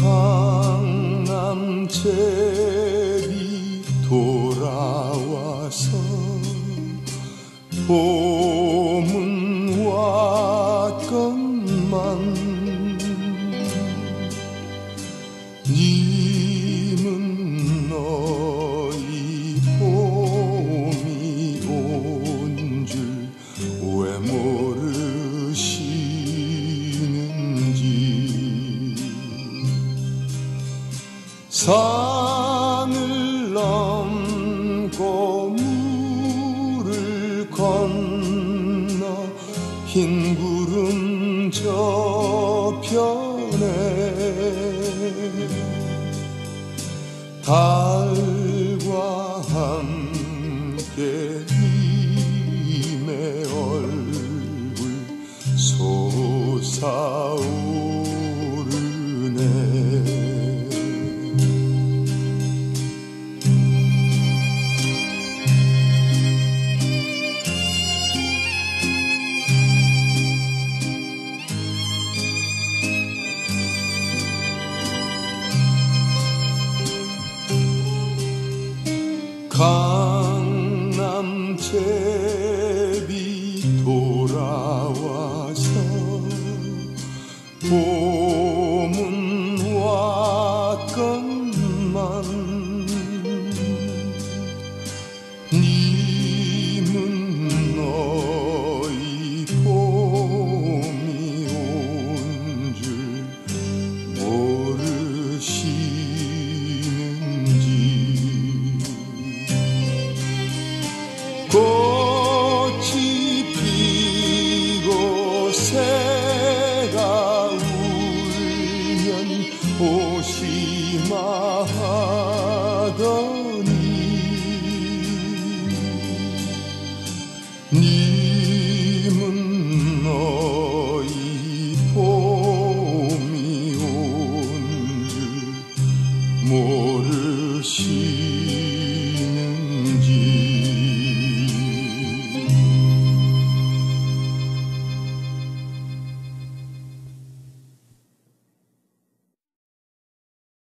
강남제비 돌아와서 봄은 왔건만 산을 넘고 물을 건너 흰 구름 저편에 달과 함께 님의 얼굴 솟아오 call. 꽃이 피고 새가 울면 오시마하더니 님은 너희 봄이 온 줄 모르시